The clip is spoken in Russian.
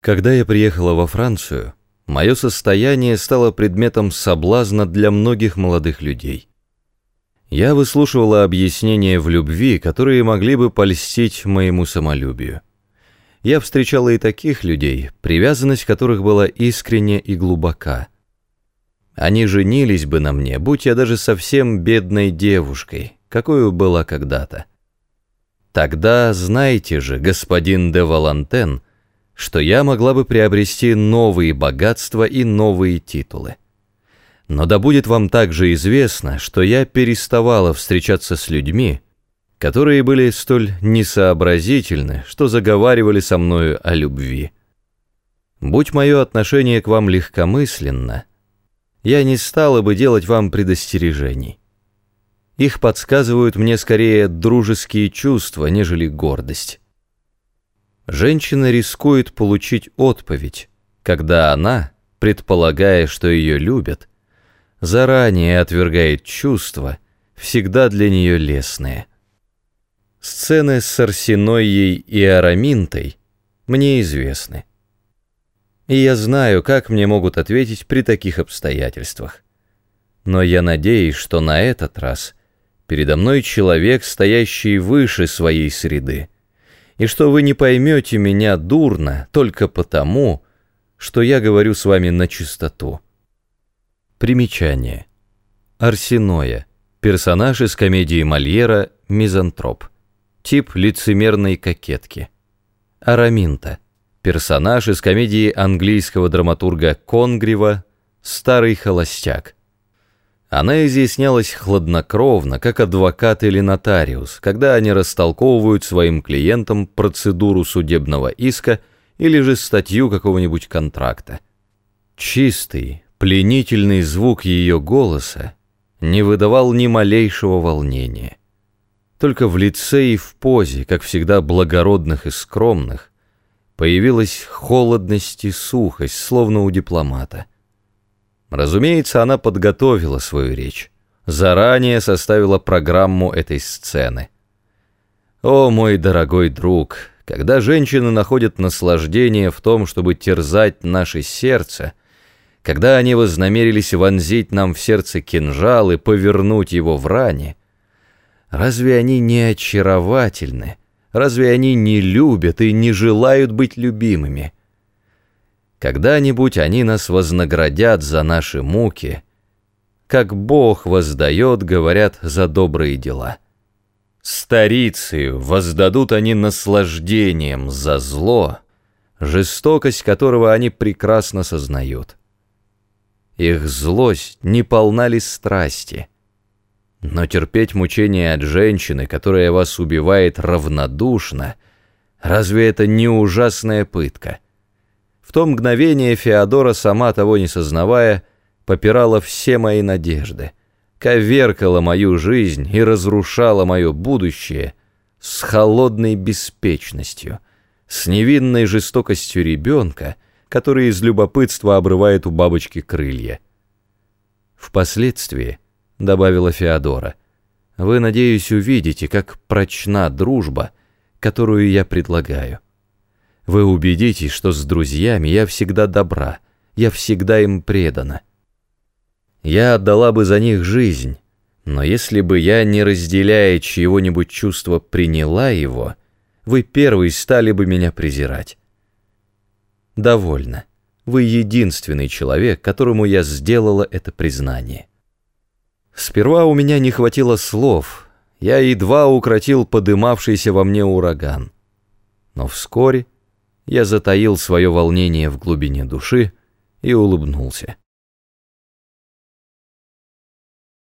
Когда я приехала во Францию, мое состояние стало предметом соблазна для многих молодых людей. Я выслушивала объяснения в любви, которые могли бы польстить моему самолюбию. Я встречала и таких людей, привязанность которых была искренне и глубока. Они женились бы на мне, будь я даже совсем бедной девушкой, какой была когда-то. Тогда знаете же, господин де Валантен, что я могла бы приобрести новые богатства и новые титулы. Но да будет вам также известно, что я переставала встречаться с людьми, которые были столь несообразительны, что заговаривали со мною о любви. Будь мое отношение к вам легкомысленно, я не стала бы делать вам предостережений. Их подсказывают мне скорее дружеские чувства, нежели гордость. Женщина рискует получить отповедь, когда она, предполагая, что ее любят, заранее отвергает чувства, всегда для нее лестные. Сцены с Арсеноей и Араминтой мне известны. И я знаю, как мне могут ответить при таких обстоятельствах. Но я надеюсь, что на этот раз передо мной человек, стоящий выше своей среды, и что вы не поймете меня дурно только потому, что я говорю с вами на чистоту. Примечание. Арсеноя. Персонаж из комедии Мольера «Мизантроп». Тип лицемерной кокетки. Араминта. Персонаж из комедии английского драматурга Конгрева «Старый холостяк». Она изъяснялась хладнокровно, как адвокат или нотариус, когда они растолковывают своим клиентам процедуру судебного иска или же статью какого-нибудь контракта. Чистый, пленительный звук ее голоса не выдавал ни малейшего волнения. Только в лице и в позе, как всегда благородных и скромных, появилась холодность и сухость, словно у дипломата. Разумеется, она подготовила свою речь, заранее составила программу этой сцены. О, мой дорогой друг, когда женщины находят наслаждение в том, чтобы терзать наше сердце, когда они вознамерились вонзить нам в сердце кинжал и повернуть его в ране, разве они не очаровательны, разве они не любят и не желают быть любимыми?» Когда-нибудь они нас вознаградят за наши муки, как Бог воздает, говорят, за добрые дела. Старицею воздадут они наслаждением за зло, жестокость которого они прекрасно сознают. Их злость не полна ли страсти? Но терпеть мучения от женщины, которая вас убивает равнодушно, разве это не ужасная пытка? В то мгновение Феодора, сама того не сознавая, попирала все мои надежды, коверкала мою жизнь и разрушала мое будущее с холодной беспечностью, с невинной жестокостью ребенка, который из любопытства обрывает у бабочки крылья. Впоследствии, — добавила Феодора, — вы, надеюсь, увидите, как прочна дружба, которую я предлагаю. Вы убедитесь, что с друзьями я всегда добра, я всегда им предана. Я отдала бы за них жизнь, но если бы я, не разделяя чьего-нибудь чувства, приняла его, вы первый стали бы меня презирать. Довольно. Вы единственный человек, которому я сделала это признание. Сперва у меня не хватило слов, я едва укротил подымавшийся во мне ураган. Но вскоре я затаил свое волнение в глубине души и улыбнулся.